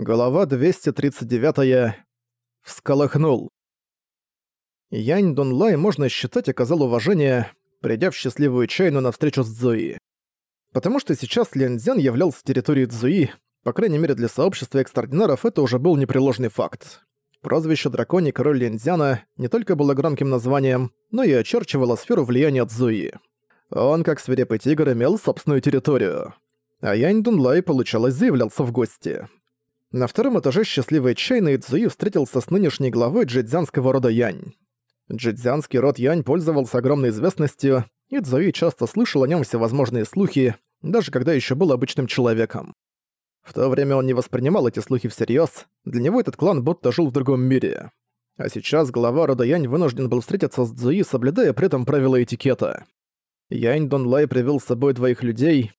Глава 239. Всколыхнул. Янь Дунлай, можно считать, оказал уважение, придя в счастливую чайну на встречу с Цзуи. Потому что сейчас Ляньцзян являлся территорией Цзуи, по крайней мере для сообщества экстраординаров это уже был непреложный факт. Прозвище Драконий Король Ляньцзяна не только было громким названием, но и очерчивало сферу влияния Цзуи. Он, как свирепый тигр, имел собственную территорию. А Янь Дунлай, получалось, заявлялся в гости. На втором этаже счастливой чайной Цзуи встретился с нынешней главой джидзянского рода Янь. Джидзянский род Янь пользовался огромной известностью, и Цзуи часто слышал о нем всевозможные слухи, даже когда еще был обычным человеком. В то время он не воспринимал эти слухи всерьез, для него этот клан будто жил в другом мире. А сейчас глава рода Янь вынужден был встретиться с Цзуи, соблюдая при этом правила этикета. Янь Донлай привел с собой двоих людей.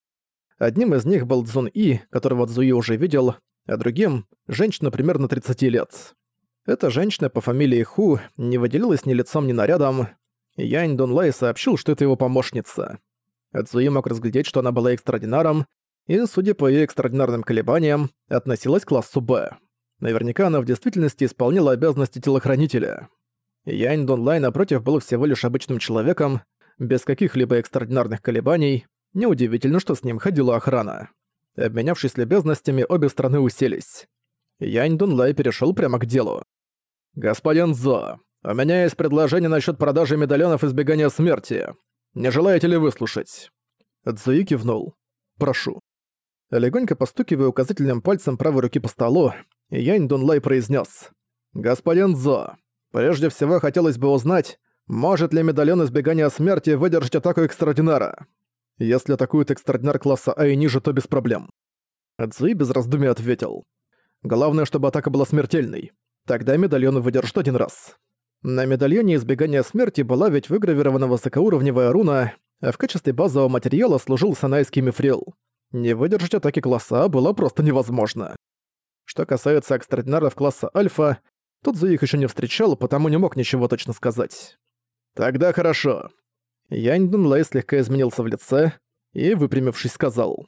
Одним из них был Цзун И, которого Цзуи уже видел, а другим – женщина примерно 30 лет. Эта женщина по фамилии Ху не выделилась ни лицом, ни нарядом. Янь Дунлай сообщил, что это его помощница. Цзуи мог разглядеть, что она была экстраординаром, и, судя по ее экстраординарным колебаниям, относилась к классу Б. Наверняка она в действительности исполняла обязанности телохранителя. Янь Дунлай, напротив, был всего лишь обычным человеком, без каких-либо экстраординарных колебаний. Неудивительно, что с ним ходила охрана. Обменявшись любезностями, обе страны уселись. Янь Дунлай перешел прямо к делу. «Господин Зо, у меня есть предложение насчет продажи медальонов избегания смерти. Не желаете ли выслушать?» Цзуи кивнул. «Прошу». Легонько постукивая указательным пальцем правой руки по столу, Янь Дунлай произнес: «Господин Зо, прежде всего хотелось бы узнать, может ли медальон избегания смерти выдержать атаку экстраординара? Если атакует экстраординар класса А и ниже, то без проблем. Цзуи без раздумий ответил. Главное, чтобы атака была смертельной. Тогда медальон выдержит один раз. На медальоне избегания смерти была ведь выгравирована высокоуровневая руна, а в качестве базового материала служил санайский мифрил. Не выдержать атаки класса А было просто невозможно. Что касается экстраординаров класса Альфа, тут за их еще не встречал, потому не мог ничего точно сказать. «Тогда хорошо. Янь Дунлэй слегка изменился в лице и, выпрямившись, сказал.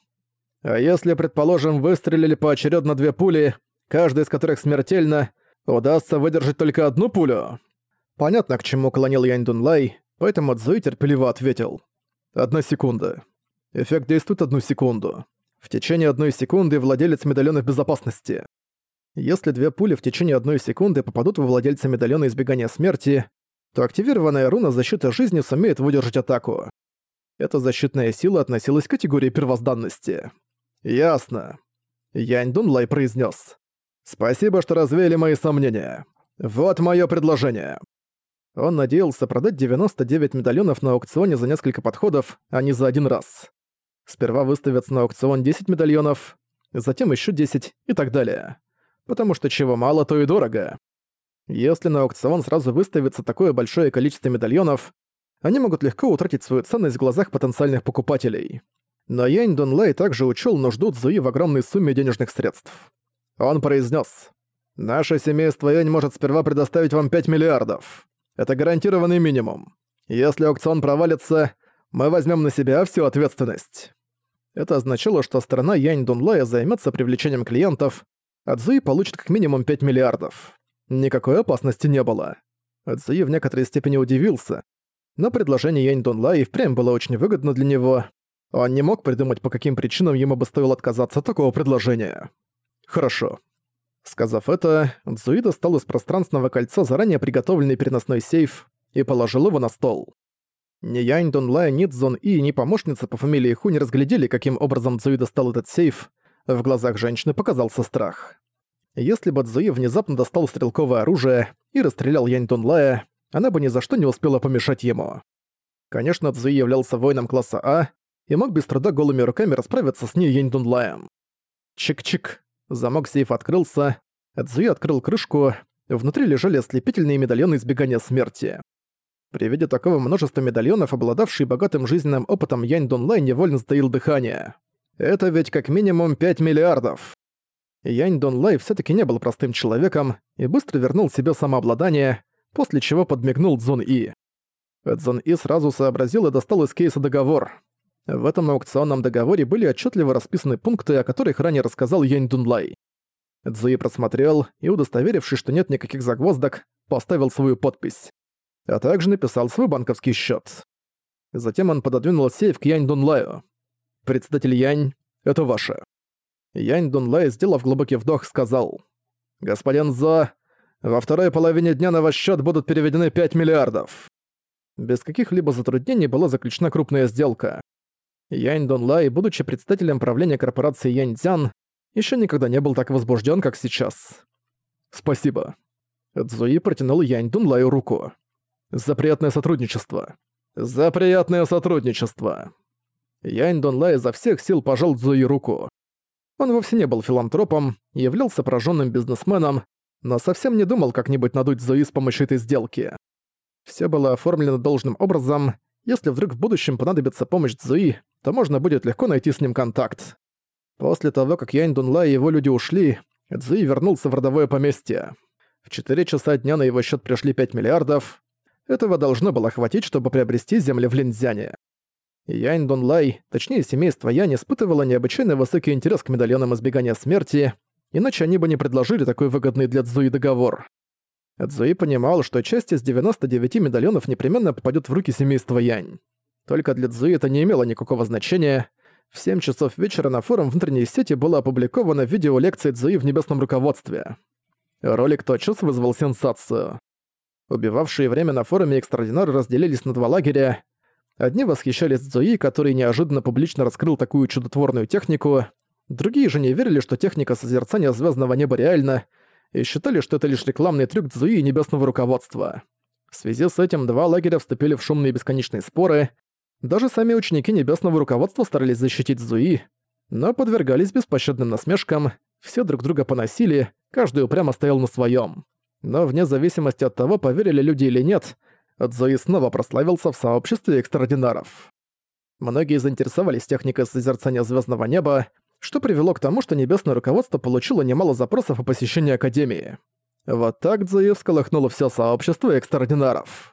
«А если, предположим, выстрелили поочередно две пули, каждая из которых смертельна, удастся выдержать только одну пулю?» Понятно, к чему клонил Янь Дунлай, поэтому Цзуи терпеливо ответил. «Одна секунда. Эффект действует одну секунду. В течение одной секунды владелец медальона в безопасности. Если две пули в течение одной секунды попадут во владельца медальона избегания смерти, то активированная руна защиты жизни сумеет выдержать атаку. Эта защитная сила относилась к категории первозданности. «Ясно». Янь Дунлай произнес. «Спасибо, что развеяли мои сомнения. Вот мое предложение». Он надеялся продать 99 медальонов на аукционе за несколько подходов, а не за один раз. Сперва выставятся на аукцион 10 медальонов, затем еще 10 и так далее. Потому что чего мало, то и дорого. Если на аукцион сразу выставится такое большое количество медальонов, они могут легко утратить свою ценность в глазах потенциальных покупателей. Но Янь Дунлай также учел нужду Цзуи в огромной сумме денежных средств. Он произнес: «Наше семейство Янь может сперва предоставить вам 5 миллиардов. Это гарантированный минимум. Если аукцион провалится, мы возьмем на себя всю ответственность». Это означало, что сторона Янь Дунлая займется привлечением клиентов, а Цзуи получит как минимум 5 миллиардов. Никакой опасности не было. Цзуи в некоторой степени удивился, но предложение Янь Дунла и впрямь было очень выгодно для него. Он не мог придумать, по каким причинам ему бы стоило отказаться от такого предложения. «Хорошо». Сказав это, Цзуи достал из пространственного кольца заранее приготовленный переносной сейф и положил его на стол. Ни Янь Дунлай, ни Цзон И, ни помощница по фамилии Ху не разглядели, каким образом Цзуи достал этот сейф. В глазах женщины показался страх. Если бы Цзуи внезапно достал стрелковое оружие и расстрелял Янь Тунлая, она бы ни за что не успела помешать ему. Конечно, Цзуи являлся воином класса А и мог без труда голыми руками расправиться с ней Янь Тунлаем. Чик-чик. Замок сейфа открылся, Цзуи открыл крышку, внутри лежали ослепительные медальоны избегания смерти. При виде такого множества медальонов, обладавший богатым жизненным опытом Янь Дунлай невольно затаил дыхание. Это ведь как минимум 5 миллиардов. Янь Донлай все таки не был простым человеком и быстро вернул себе самообладание, после чего подмигнул Цзун И. Цзун И сразу сообразил и достал из кейса договор. В этом аукционном договоре были отчетливо расписаны пункты, о которых ранее рассказал Янь Дунлай. Цзуи просмотрел и, удостоверившись, что нет никаких загвоздок, поставил свою подпись. А также написал свой банковский счет. Затем он пододвинул сейф к Янь Дунлаю. «Председатель Янь, это ваше». Янь Дунлай, сделав глубокий вдох, сказал. «Господин Зо, во второй половине дня на ваш счет будут переведены 5 миллиардов». Без каких-либо затруднений была заключена крупная сделка. Янь Дунлай, будучи председателем правления корпорации Янь Цзян, еще никогда не был так возбужден, как сейчас. «Спасибо». Цзуи протянул Янь Дунлаю руку. «За приятное сотрудничество». «За приятное сотрудничество». Янь Дунлай изо всех сил пожал Цзуи руку. Он вовсе не был филантропом, являлся пораженным бизнесменом, но совсем не думал как-нибудь надуть Зои с помощью этой сделки. Все было оформлено должным образом, если вдруг в будущем понадобится помощь Зои, то можно будет легко найти с ним контакт. После того, как Янь Дунла и его люди ушли, Цзуи вернулся в родовое поместье. В 4 часа дня на его счет пришли 5 миллиардов. Этого должно было хватить, чтобы приобрести земли в Линзяне. Янь Дунлай, точнее семейство Янь, испытывало необычайно высокий интерес к медальонам избегания смерти, иначе они бы не предложили такой выгодный для Цзуи договор. Цзуи понимал, что часть из 99 медальонов непременно попадет в руки семейства Янь. Только для Цзуи это не имело никакого значения. В 7 часов вечера на форум внутренней сети было опубликовано видео лекции Цзуи в небесном руководстве. Ролик тотчас вызвал сенсацию. Убивавшие время на форуме экстрадинары разделились на два лагеря. Одни восхищались Цзуи, который неожиданно публично раскрыл такую чудотворную технику, другие же не верили, что техника созерцания звездного неба реальна, и считали, что это лишь рекламный трюк Цзуи и небесного руководства. В связи с этим два лагеря вступили в шумные бесконечные споры. Даже сами ученики небесного руководства старались защитить Цзуи, но подвергались беспощадным насмешкам, все друг друга поносили, каждый упрямо стоял на своем. Но вне зависимости от того, поверили люди или нет, Цзуи снова прославился в сообществе экстраординаров. Многие заинтересовались техникой созерцания звездного неба, что привело к тому, что небесное руководство получило немало запросов о посещении Академии. Вот так Цзуи всколыхнуло все сообщество экстраординаров.